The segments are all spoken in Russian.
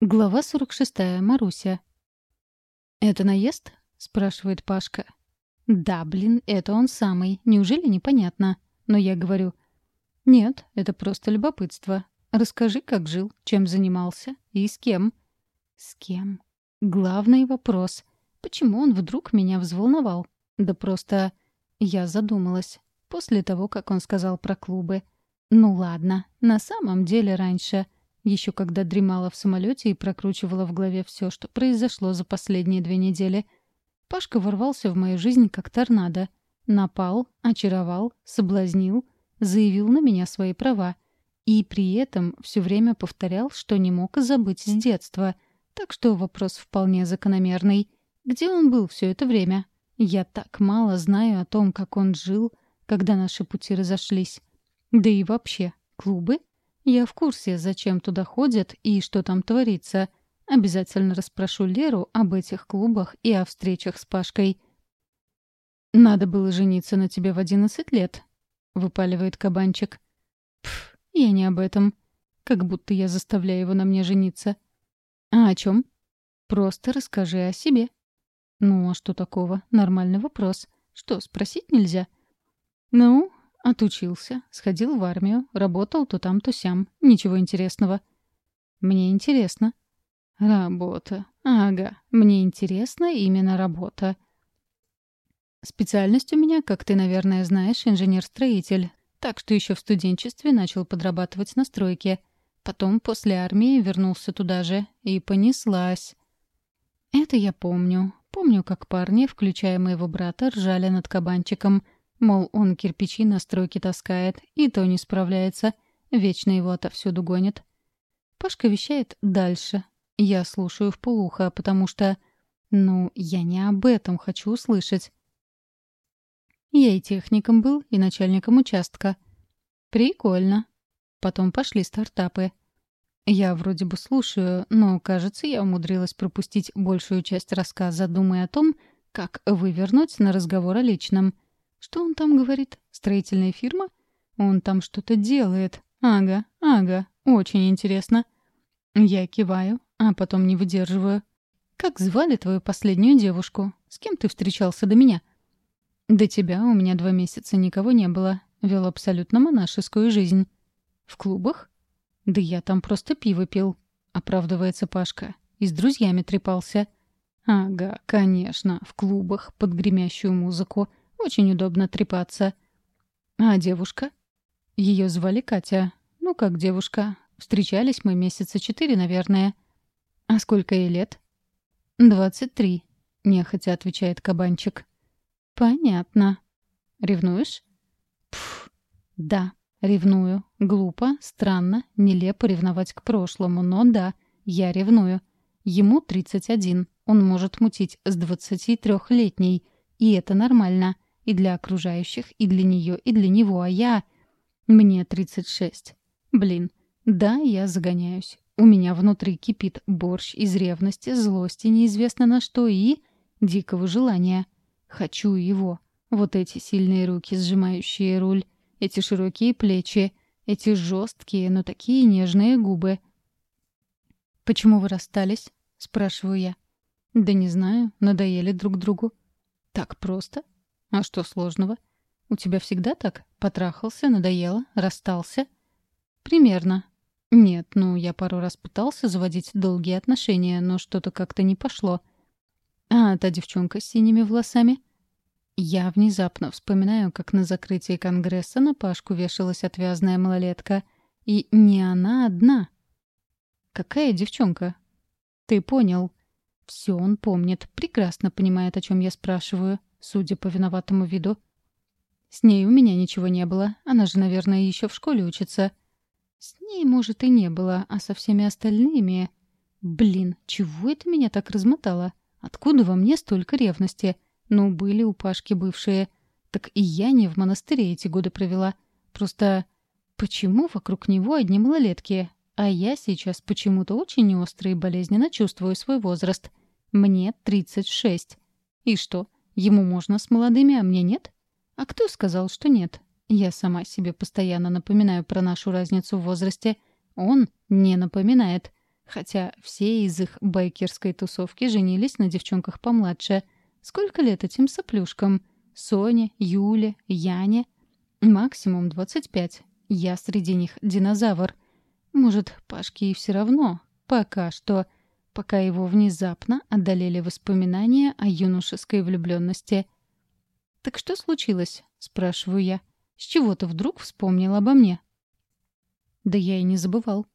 Глава 46. Маруся. «Это наезд?» — спрашивает Пашка. «Да, блин, это он самый. Неужели непонятно?» Но я говорю. «Нет, это просто любопытство. Расскажи, как жил, чем занимался и с кем». «С кем?» Главный вопрос. Почему он вдруг меня взволновал? Да просто... Я задумалась. После того, как он сказал про клубы. Ну ладно, на самом деле раньше... Еще когда дремала в самолете и прокручивала в голове все, что произошло за последние две недели, Пашка ворвался в мою жизнь как торнадо. Напал, очаровал, соблазнил, заявил на меня свои права. И при этом все время повторял, что не мог забыть с детства. Так что вопрос вполне закономерный. Где он был все это время? Я так мало знаю о том, как он жил, когда наши пути разошлись. Да и вообще, клубы я в курсе, зачем туда ходят и что там творится. Обязательно расспрошу Леру об этих клубах и о встречах с Пашкой. «Надо было жениться на тебе в одиннадцать лет», — выпаливает кабанчик. «Пф, я не об этом. Как будто я заставляю его на мне жениться». «А о чем? «Просто расскажи о себе». «Ну, а что такого? Нормальный вопрос. Что, спросить нельзя?» «Ну, отучился, сходил в армию, работал то там, то сям. Ничего интересного. Мне интересно. Работа. Ага, мне интересна именно работа. Специальность у меня, как ты, наверное, знаешь, инженер-строитель. Так что еще в студенчестве начал подрабатывать на стройке. Потом после армии вернулся туда же и понеслась. Это я помню. Помню, как парни, включая моего брата, ржали над кабанчиком — Мол, он кирпичи на стройке таскает, и то не справляется. Вечно его отовсюду гонит. Пашка вещает дальше. Я слушаю в полухо, потому что... Ну, я не об этом хочу услышать. Я и техником был, и начальником участка. Прикольно. Потом пошли стартапы. Я вроде бы слушаю, но, кажется, я умудрилась пропустить большую часть рассказа, думая о том, как вывернуть на разговор о личном — что он там говорит? Строительная фирма? Он там что-то делает. Ага, ага, очень интересно. Я киваю, а потом не выдерживаю. Как звали твою последнюю девушку? С кем ты встречался до меня? До тебя у меня два месяца никого не было. Вел абсолютно монашескую жизнь. В клубах? Да я там просто пиво пил. Оправдывается Пашка. И с друзьями трепался. Ага, конечно, в клубах, под гремящую музыку — очень удобно трепаться. А девушка? Ее звали Катя. Ну, как девушка. Встречались мы месяца четыре, наверное. А сколько ей лет? Двадцать три, нехотя отвечает кабанчик. Понятно. Ревнуешь? Пф, да, ревную. Глупо, странно, нелепо ревновать к прошлому, но да, я ревную. Ему 31. Он может мутить с 23-летней. И это нормально и для окружающих, и для нее, и для него, а я... Мне 36. Блин, да, я загоняюсь. У меня внутри кипит борщ из ревности, злости, неизвестно на что и... дикого желания. Хочу его. Вот эти сильные руки, сжимающие руль, эти широкие плечи, эти жесткие, но такие нежные губы. «Почему вы расстались?» — спрашиваю я. «Да не знаю, надоели друг другу». «Так просто?» А что сложного? У тебя всегда так? Потрахался, надоело, расстался? Примерно. Нет, ну, я пару раз пытался заводить долгие отношения, но что-то как-то не пошло. А та девчонка с синими волосами? Я внезапно вспоминаю, как на закрытии Конгресса на Пашку вешалась отвязная малолетка. И не она одна. Какая девчонка? Ты понял. Все он помнит, прекрасно понимает, о чем я спрашиваю Судя по виноватому виду. «С ней у меня ничего не было. Она же, наверное, еще в школе учится». «С ней, может, и не было, а со всеми остальными...» «Блин, чего это меня так размотало? Откуда во мне столько ревности? Ну, были у Пашки бывшие. Так и я не в монастыре эти годы провела. Просто почему вокруг него одни малолетки? А я сейчас почему-то очень остро и болезненно чувствую свой возраст. Мне 36. И что?» Ему можно с молодыми, а мне нет? А кто сказал, что нет? Я сама себе постоянно напоминаю про нашу разницу в возрасте. Он не напоминает. Хотя все из их байкерской тусовки женились на девчонках помладше. Сколько лет этим соплюшкам? Соне, Юле, Яне? Максимум 25. Я среди них динозавр. Может, Пашке и все равно. Пока что пока его внезапно одолели воспоминания о юношеской влюбленности. «Так что случилось?» — спрашиваю я. «С чего ты вдруг вспомнил обо мне?» «Да я и не забывал.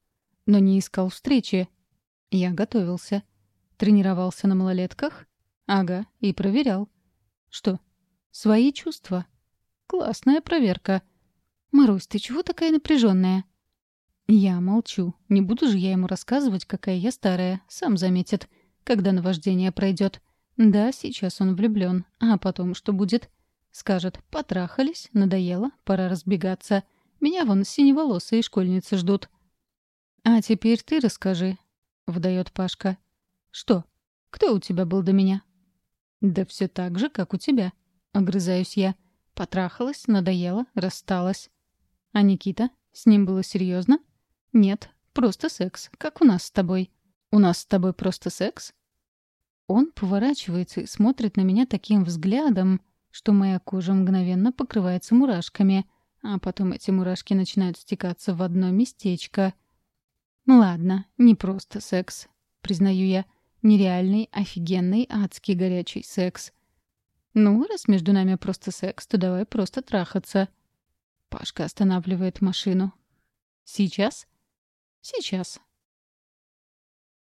Но не искал встречи. Я готовился. Тренировался на малолетках? Ага, и проверял. Что? Свои чувства? Классная проверка. Марусь, ты чего такая напряженная?» Я молчу. Не буду же я ему рассказывать, какая я старая. Сам заметит, когда наваждение пройдет. Да, сейчас он влюблен. А потом что будет? Скажет, потрахались, надоело, пора разбегаться. Меня вон синеволосые школьницы ждут. «А теперь ты расскажи», — выдает Пашка. «Что? Кто у тебя был до меня?» «Да все так же, как у тебя», — огрызаюсь я. Потрахалась, надоела, рассталась. «А Никита? С ним было серьезно? «Нет, просто секс, как у нас с тобой». «У нас с тобой просто секс?» Он поворачивается и смотрит на меня таким взглядом, что моя кожа мгновенно покрывается мурашками, а потом эти мурашки начинают стекаться в одно местечко. «Ладно, не просто секс», — признаю я. «Нереальный, офигенный, адский горячий секс». «Ну, раз между нами просто секс, то давай просто трахаться». Пашка останавливает машину. «Сейчас?» «Сейчас»,